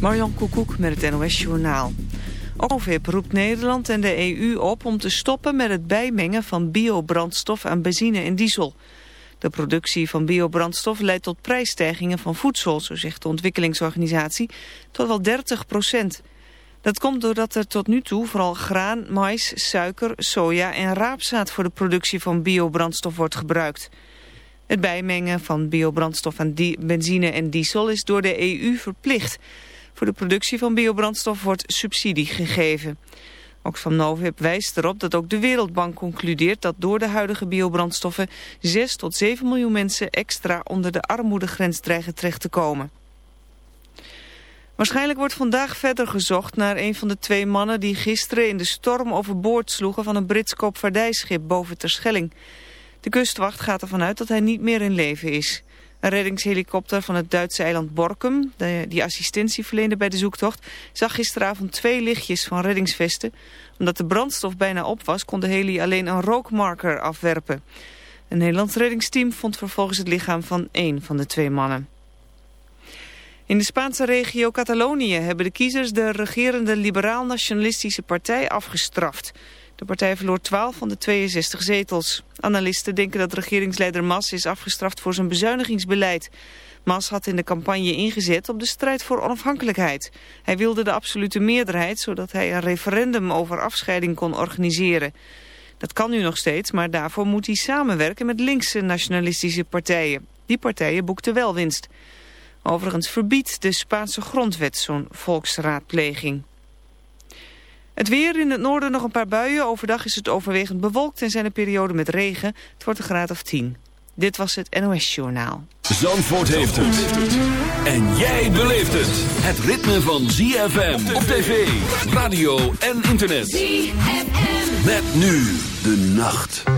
Marjan Koekoek met het NOS Journaal. OVIP roept Nederland en de EU op om te stoppen met het bijmengen van biobrandstof aan benzine en diesel. De productie van biobrandstof leidt tot prijsstijgingen van voedsel, zo zegt de ontwikkelingsorganisatie, tot wel 30 procent. Dat komt doordat er tot nu toe vooral graan, mais, suiker, soja en raapzaad voor de productie van biobrandstof wordt gebruikt. Het bijmengen van biobrandstof aan benzine en diesel is door de EU verplicht. Voor de productie van biobrandstof wordt subsidie gegeven. Oxfam Novib wijst erop dat ook de Wereldbank concludeert dat door de huidige biobrandstoffen 6 tot 7 miljoen mensen extra onder de armoedegrens dreigen terecht te komen. Waarschijnlijk wordt vandaag verder gezocht naar een van de twee mannen die gisteren in de storm overboord sloegen van een Brits koopvaardijschip boven Terschelling. De kustwacht gaat ervan uit dat hij niet meer in leven is. Een reddingshelikopter van het Duitse eiland Borkum, die assistentie verleende bij de zoektocht, zag gisteravond twee lichtjes van reddingsvesten. Omdat de brandstof bijna op was, kon de heli alleen een rookmarker afwerpen. Een Nederlands reddingsteam vond vervolgens het lichaam van één van de twee mannen. In de Spaanse regio Catalonië hebben de kiezers de regerende liberaal-nationalistische partij afgestraft. De partij verloor 12 van de 62 zetels. Analisten denken dat regeringsleider Mas is afgestraft voor zijn bezuinigingsbeleid. Mas had in de campagne ingezet op de strijd voor onafhankelijkheid. Hij wilde de absolute meerderheid, zodat hij een referendum over afscheiding kon organiseren. Dat kan nu nog steeds, maar daarvoor moet hij samenwerken met linkse nationalistische partijen. Die partijen boekten wel winst. Overigens verbiedt de Spaanse grondwet zo'n volksraadpleging. Het weer in het noorden nog een paar buien. Overdag is het overwegend bewolkt en zijn er perioden met regen. Het wordt een graad of 10. Dit was het NOS Journaal. Zandvoort heeft het. En jij beleeft het. Het ritme van ZFM op tv, radio en internet. ZFM. Met nu de nacht.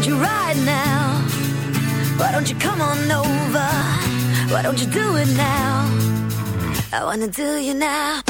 don't you ride now? Why don't you come on over? Why don't you do it now? I wanna do you now.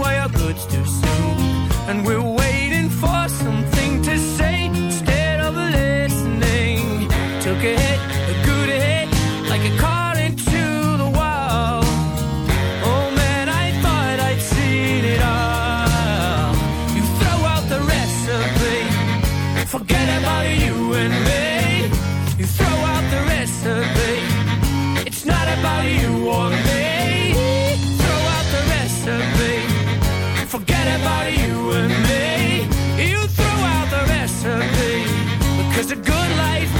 away our goods too soon, and we'll wait. good life.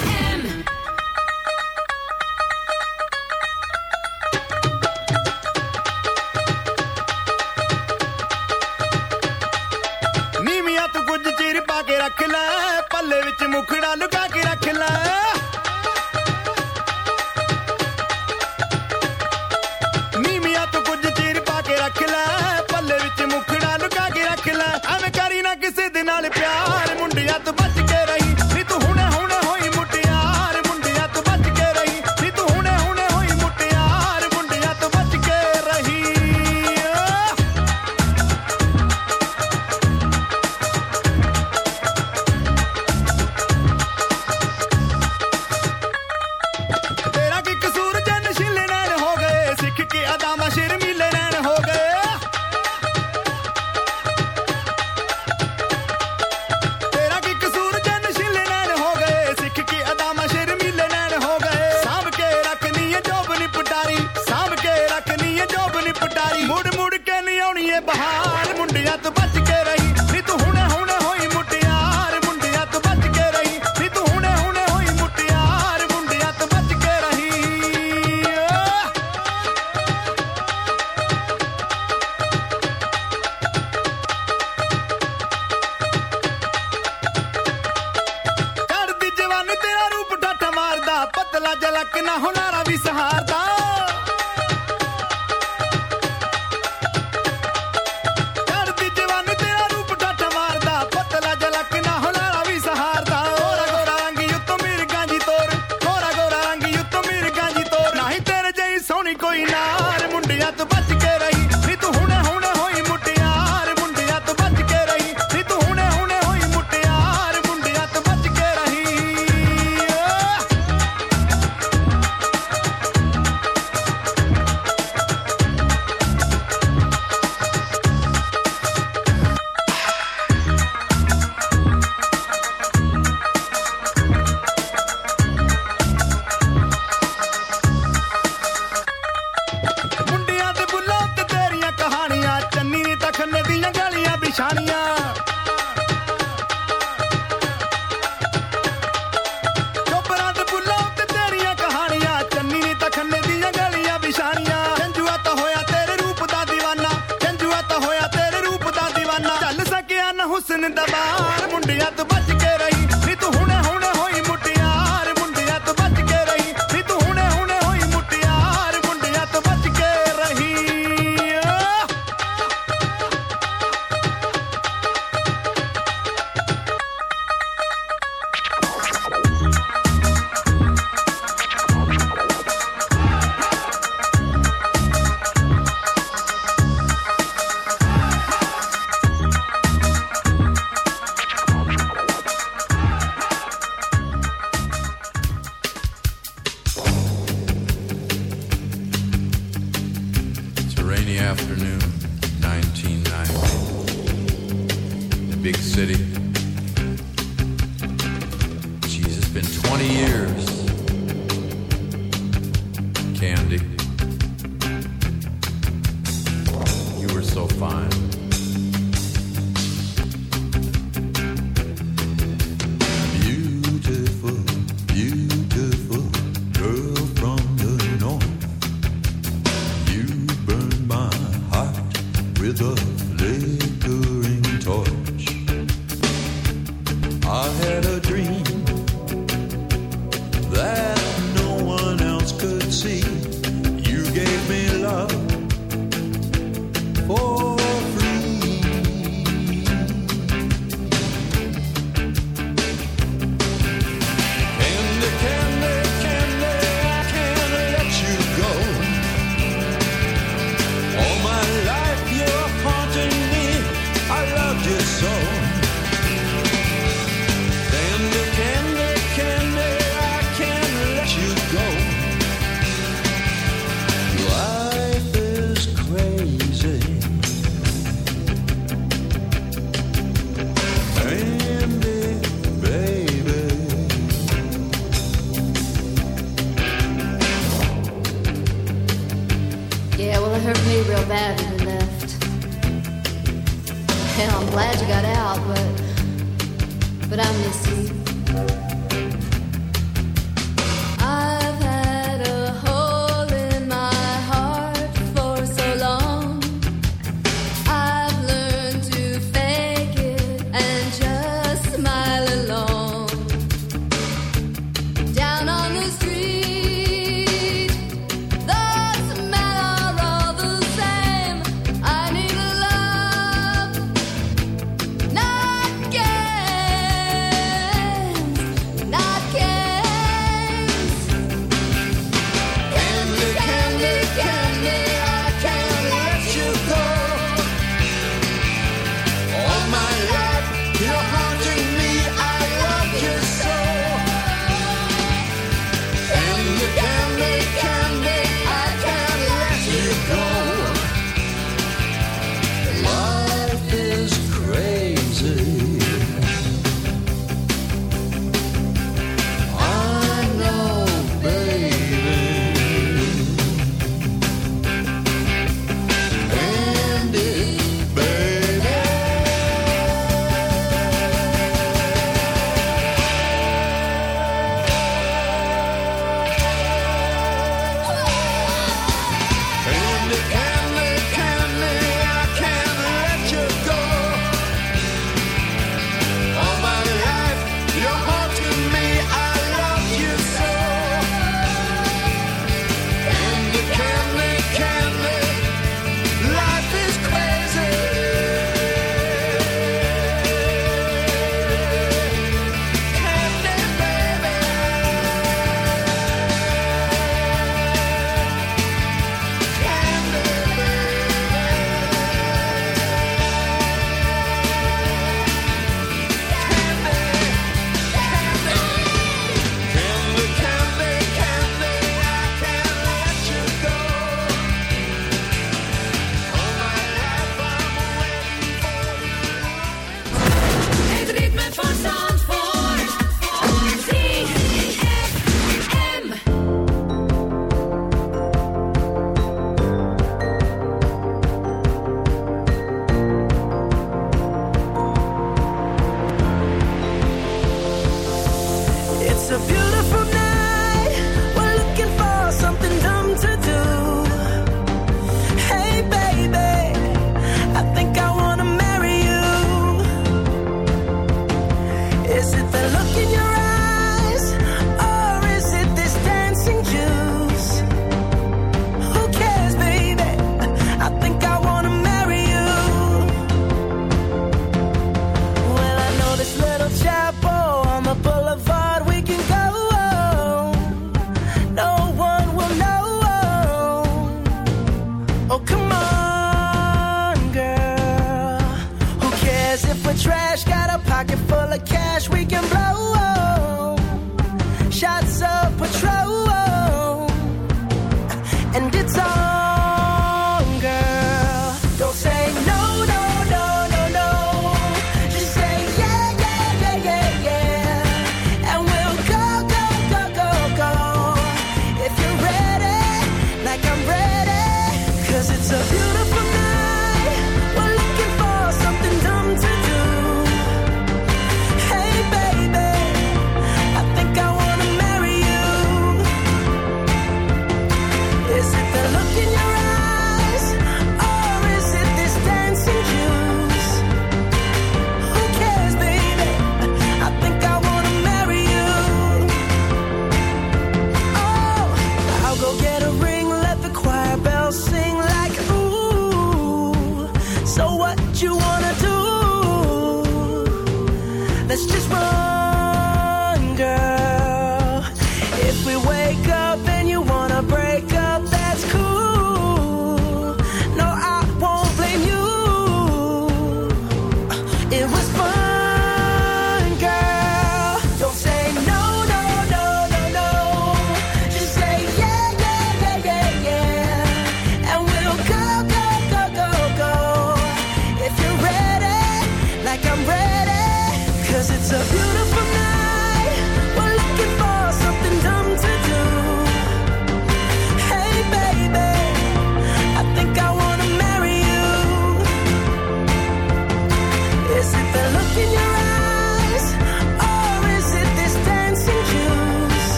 candy. You were so fine.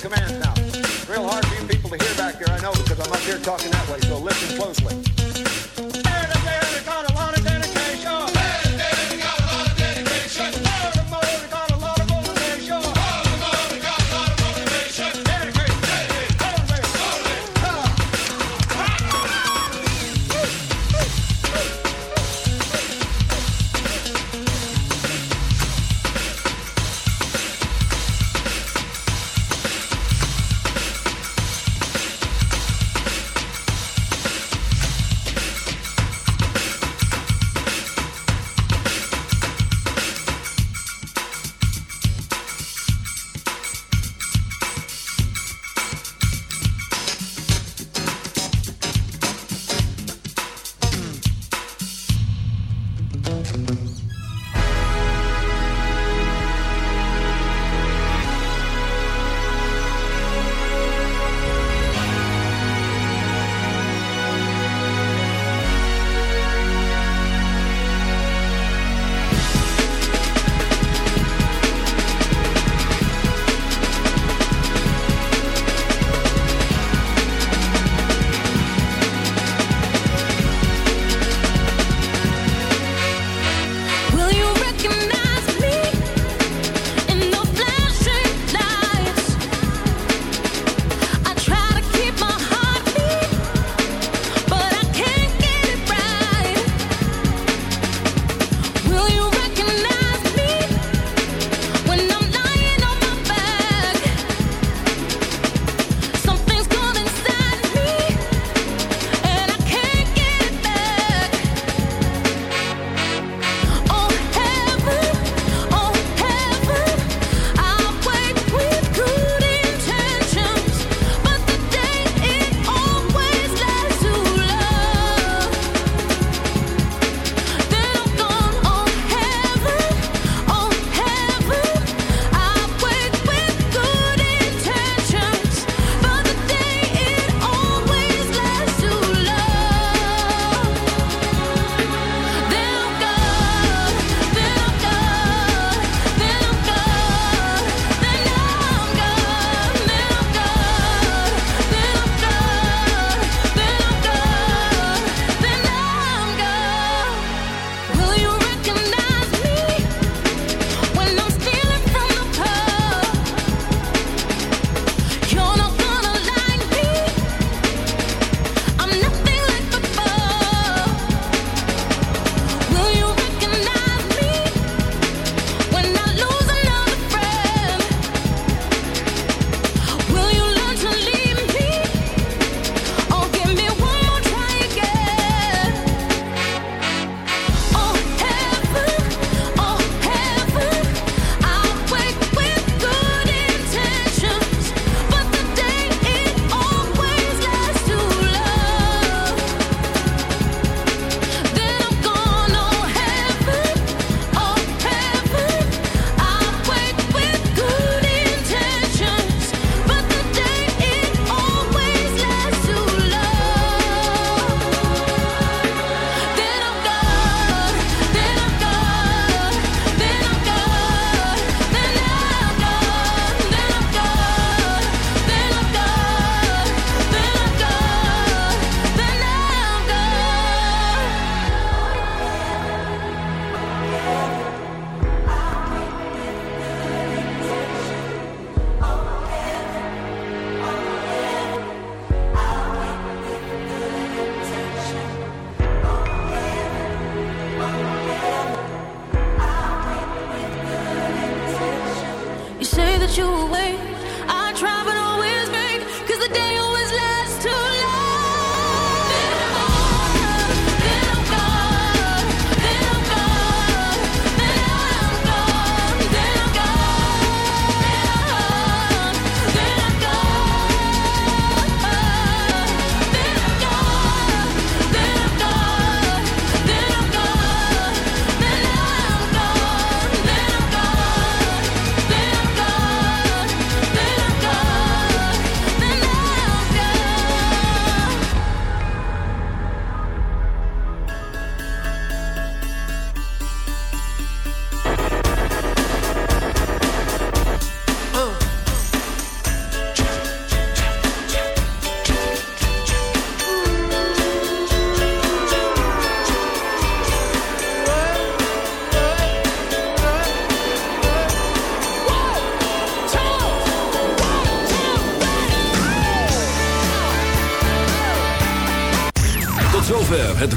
the command now. Real hard for you people to hear back here, I know, because I'm up here talking that way, so listen closely.